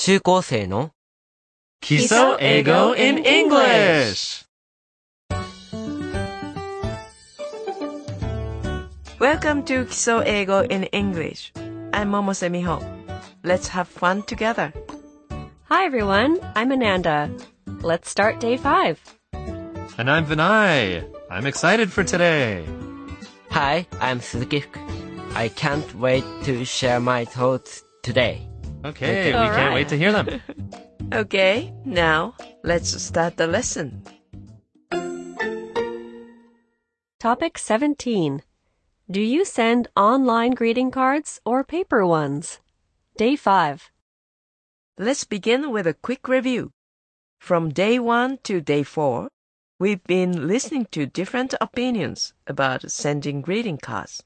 中高生の Kiso Ego in English! Welcome to Kiso Eigo in English. I'm Momose Miho. Let's have fun together. Hi everyone, I'm Ananda. Let's start day five. And I'm Vinay. I'm excited for today. Hi, I'm Suzuki. I can't wait to share my thoughts today. Okay, we All can't wait to hear them. Okay, now let's start the lesson. Topic 17. Do you send online greeting cards or paper ones? Day 5. Let's begin with a quick review. From day one to day four, we've been listening to different opinions about sending greeting cards.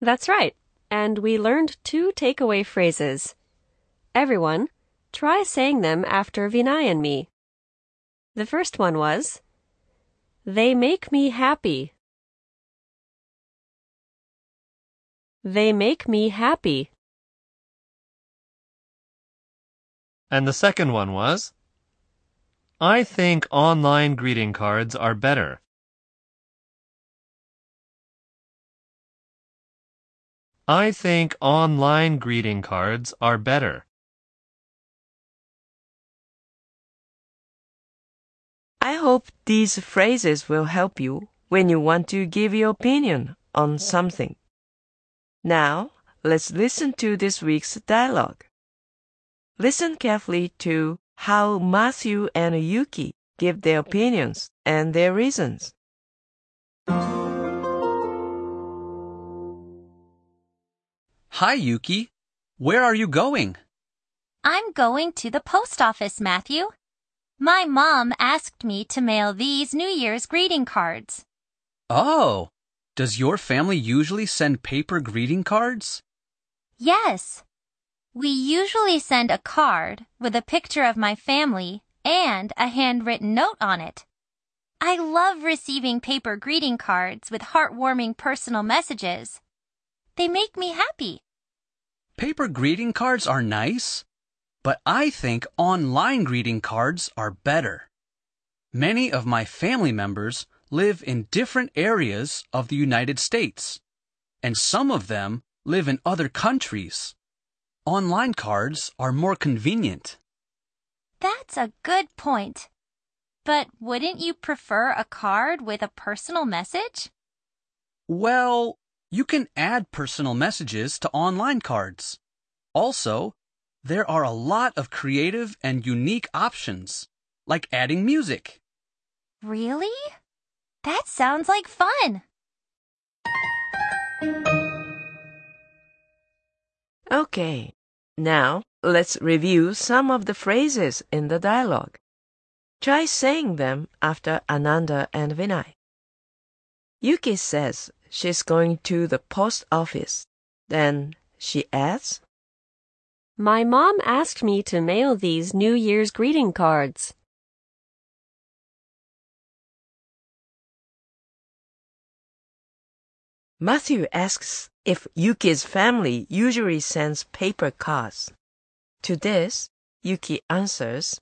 That's right. And we learned two takeaway phrases. Everyone, try saying them after Vinay and me. The first one was, They make me happy. They make me happy. And the second one was I think online greeting cards are better. I think online greeting cards are better. I hope these phrases will help you when you want to give your opinion on something. Now, let's listen to this week's dialogue. Listen carefully to how Matthew and Yuki give their opinions and their reasons. Hi, Yuki. Where are you going? I'm going to the post office, Matthew. My mom asked me to mail these New Year's greeting cards. Oh, does your family usually send paper greeting cards? Yes. We usually send a card with a picture of my family and a handwritten note on it. I love receiving paper greeting cards with heartwarming personal messages. They make me happy. Paper greeting cards are nice, but I think online greeting cards are better. Many of my family members live in different areas of the United States, and some of them live in other countries. Online cards are more convenient. That's a good point. But wouldn't you prefer a card with a personal message? Well, you can add personal messages to online cards. Also, there are a lot of creative and unique options, like adding music. Really? That sounds like fun. Okay, now let's review some of the phrases in the dialogue. Try saying them after Ananda and Vinay. Yuki says she's going to the post office. Then she adds, My mom asked me to mail these New Year's greeting cards. Matthew asks if Yuki's family usually sends paper cards. To this, Yuki answers,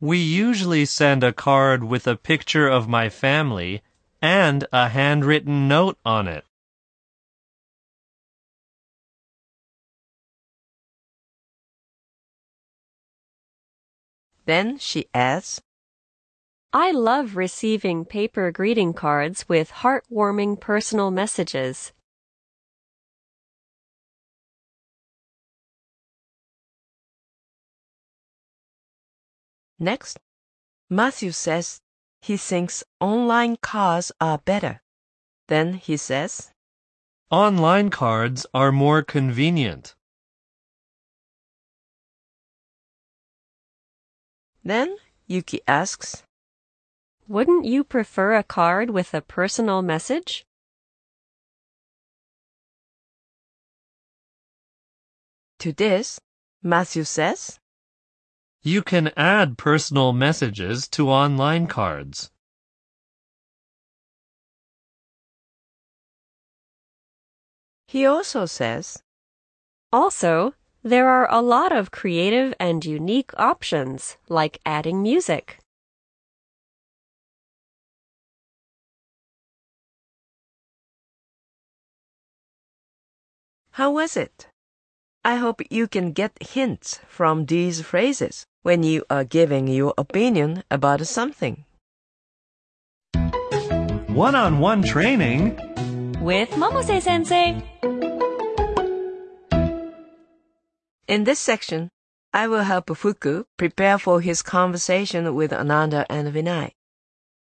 We usually send a card with a picture of my family and a handwritten note on it. Then she adds, I love receiving paper greeting cards with heartwarming personal messages. Next, Matthew says he thinks online cards are better. Then he says, Online cards are more convenient. Then Yuki asks, Wouldn't you prefer a card with a personal message? To this, Matthew says, You can add personal messages to online cards. he also says, Also, There are a lot of creative and unique options, like adding music. How was it? I hope you can get hints from these phrases when you are giving your opinion about something. One on one training. With Momose sensei. In this section, I will help Fuku prepare for his conversation with Ananda and Vinay.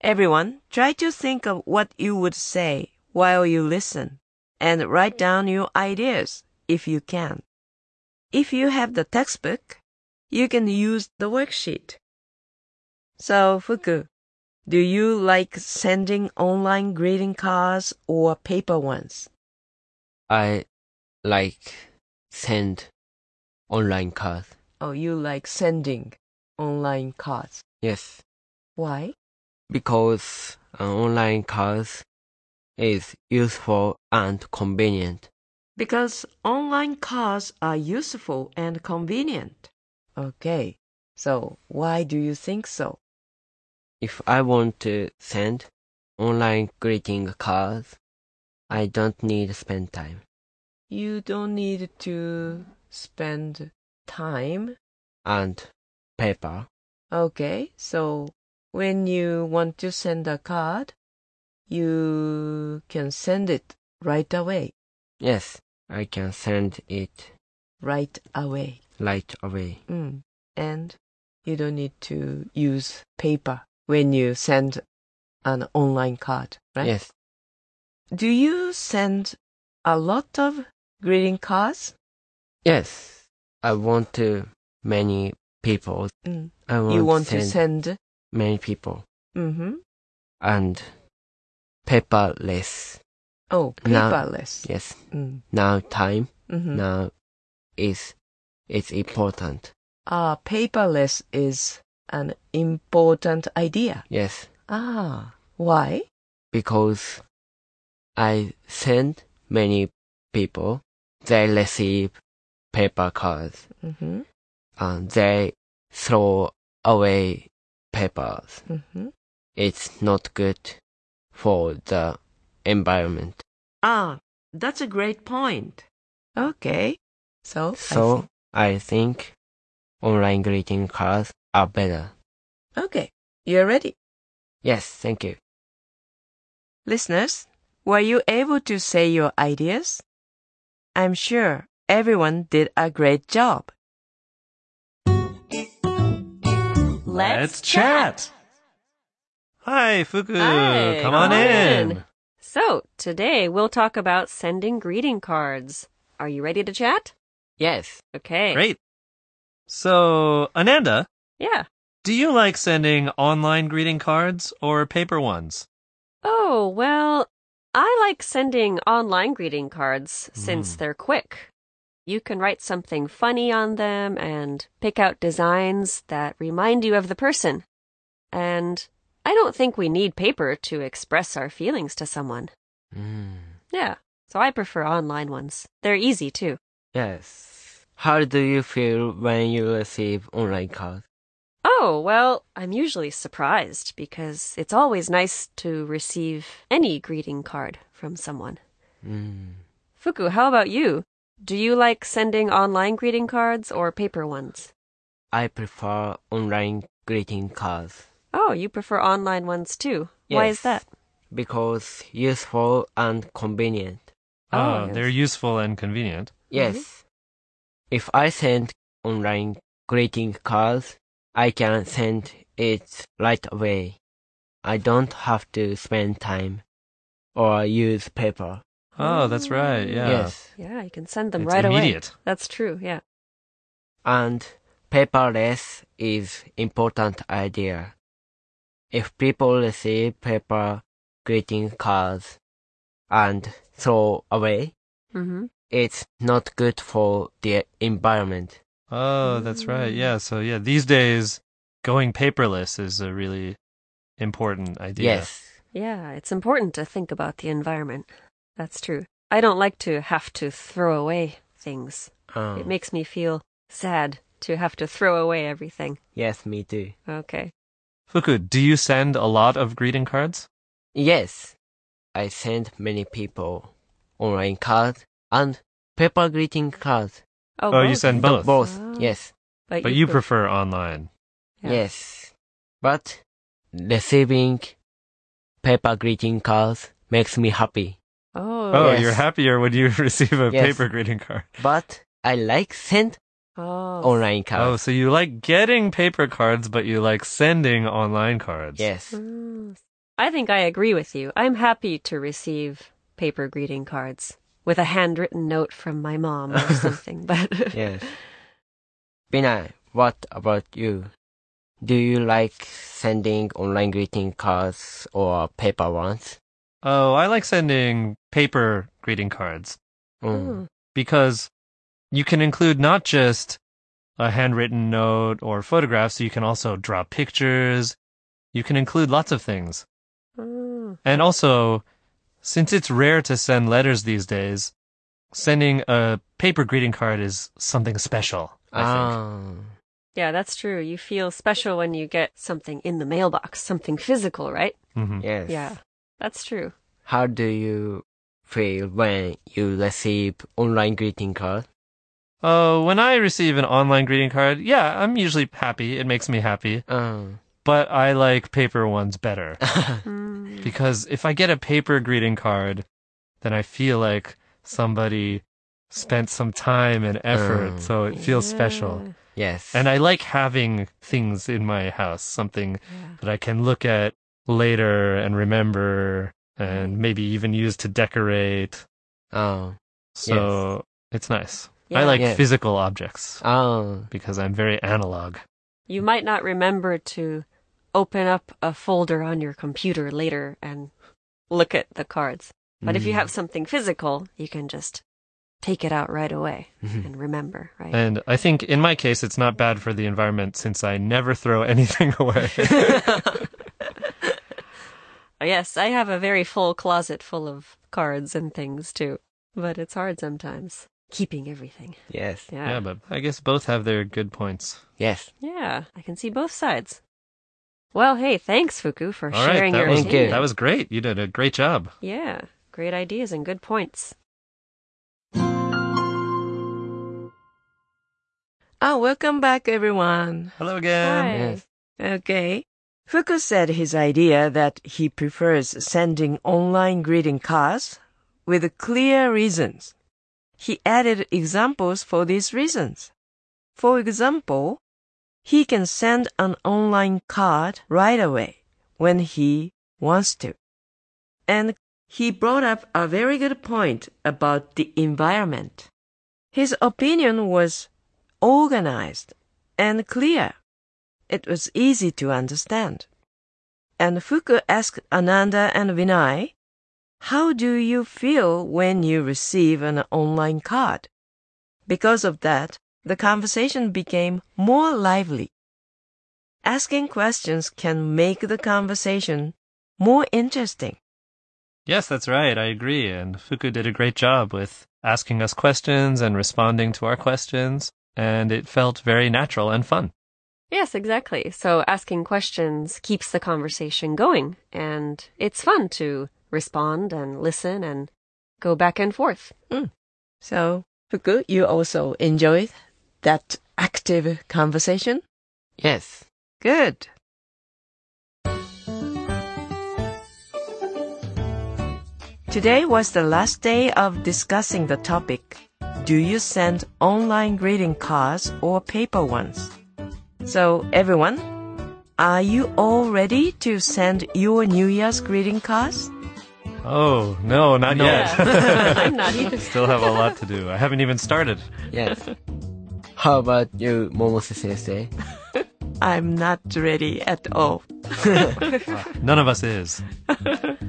Everyone, try to think of what you would say while you listen and write down your ideas if you can. If you have the textbook, you can use the worksheet. So, Fuku, do you like sending online greeting cards or paper ones? I like send online cards. Oh, you like sending online cards. Yes, Why? because an online cards is useful and convenient. Because online cards are useful and convenient. Okay, so why do you think so? If I want to send online greeting cards, I don't need to spend time. You don't need to spend time. And paper, Okay, so when you want to send a card, you can send it right away. yes, I can send it Right away. right away. Mm. And you don't need to use paper when you send an online card, right? Yes, Do you send a lot of greeting cards? Yes, I want to many people. Mm. I want, You want to to send send? many people Mm-hmm. and paperless. Oh, Now- paperless. Yes, Mm. now time Mm-hmm. now is it's important. Ah, paperless is an important idea. Yes, Ah, why? because I send many people. They receive paper cards Mm-hmm. and they throw away papers. Mm-hmm. It's not good for the environment. Ah, that's a great point. Okay. So, I So. I think online greeting cards are better. okay, you're ready. Yes, thank you. Listeners, were you able to say your ideas? I'm sure everyone did a great job. Let's, chat. Hi, Fuku. Hi, come on come in. in. So, today we'll talk about sending greeting cards. Are you ready to chat? Yes, Okay. Great. So, Ananda, Yeah. do you like sending online greeting cards or paper ones? Oh, well, I like sending online greeting cards since Mm. they're quick. You can write something funny on them and pick out designs that remind you of the person. And I don't think we need paper to express our feelings to someone. Mm, Yeah, so I prefer online ones. They're easy too. yes. How do you feel when you receive online cards? Oh, well, I'm usually surprised because it's always nice to receive any greeting card from someone. Mm. Fuku, how about you? Do you like sending online greeting cards or paper ones? I prefer online greeting cards Oh, you prefer online ones too. Why is that? because useful and convenient. Ah, oh, they're useful and convenient. Mm-hmm. Yes. If I send online greeting cards, I can send it right away. I don't have to spend time or use paper. Oh, that's right. Yeah. Yes. Yeah, you can send them It's right away. immediate. That's true, yeah. And paperless is important idea. If people receive paper greeting cards and throw away, Mm-hmm. it's not good for the environment. Oh, that's right. Yeah. So, yeah, these days, going paperless is a really important idea. Yes. Yeah, it's important to think about the environment. That's true. I don't like to have to throw away things. Oh, It makes me feel sad to have to throw away everything. yes, me too. Okay. Fuku, do you send a lot of greeting cards? Yes, I send many people online cards and paper greeting cards. Oh, oh you both. send The- both. Both, Oh. yes, But you pref- prefer online. Yeah. yes. But receiving paper greeting cards makes me happy. Oh. Oh, Yes. you're happier when you receive a Yes. paper greeting card. But I like send Oh. online cards. Oh, so you like getting paper cards, but you like sending online cards. Yes. Mm. I think I agree with you. I'm happy to receive paper greeting cards with a handwritten note from my mom or something. But Yes. Vinay, what about you? Do you like sending online greeting cards or paper ones? Oh, I like sending paper greeting cards Mm. Mm. because you can include not just a handwritten note or photographs, you can also draw pictures. You can include lots of things. Mm. And also, since it's rare to send letters these days, sending a paper greeting card is something special, I think. Ah, Yeah, that's true. You feel special when you get something in the mailbox, something physical, right? Mhm. yes. Yeah, that's true. How do you feel when you receive online greeting card? Oh, when I receive an online greeting card, yeah, I'm usually happy. It makes me happy. Um, But I like paper ones better. Mm. because if I get a paper greeting card, then I feel like somebody spent some time and effort, Mm. so it feels special. yes. And I like having things in my house, something Yeah. that I can look at later and remember and maybe even use to decorate. oh, So it's nice. I like Yes. physical objects oh, because I'm very analog. You might not remember to open up a folder on your computer later and look at the cards. But if you Mm. have something physical, you can just take it out right away Mhm. and remember, right? And I think in my case, it's not bad for the environment since I never throw anything away. yes, I have a very full closet full of cards and things too. But it's hard sometimes keeping everything. yes, Yeah. yeah, but I guess both have their good points. yes. Yeah, I can see both sides. Well, hey, thanks, Fuku, for All right, sharing that your was Thank you. that was great. You did a great job. Yeah, great ideas and good points. Ah, welcome back, everyone. Hello again. Hi. Yes. Okay. Fuku said his idea that he prefers sending online greeting cards with clear reasons. He added examples for these reasons. For example, he can send an online card right away when he wants to. And he brought up a very good point about the environment. His opinion was organized and clear. It was easy to understand. And Fuku asked Ananda and Vinay, How do you feel when you receive an online card? Because of that, the conversation became more lively. Asking questions can make the conversation more interesting. Yes, that's right. I agree. And Fuku did a great job with asking us questions and responding to our questions. And it felt very natural and fun. Yes, exactly. So asking questions keeps the conversation going, and it's fun to respond and listen and go back and forth. Mm. So, Fuku, you also enjoyed that active conversation? Yes. Good. Today was the last day of discussing the topic. Do you send online greeting cards or paper ones? So, everyone, are you all ready to send your New Year's greeting cards? Oh, no, not No. yet. I'm not either. Still have a lot to do. I haven't even started. Yes. How about you, Momose sensei? I'm not ready at all. None of us is.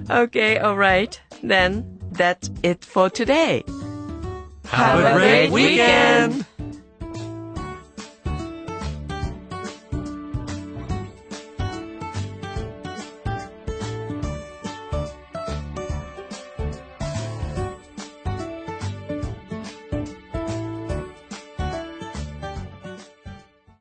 Okay, alright. Then, that's it for today. Have, a great weekend.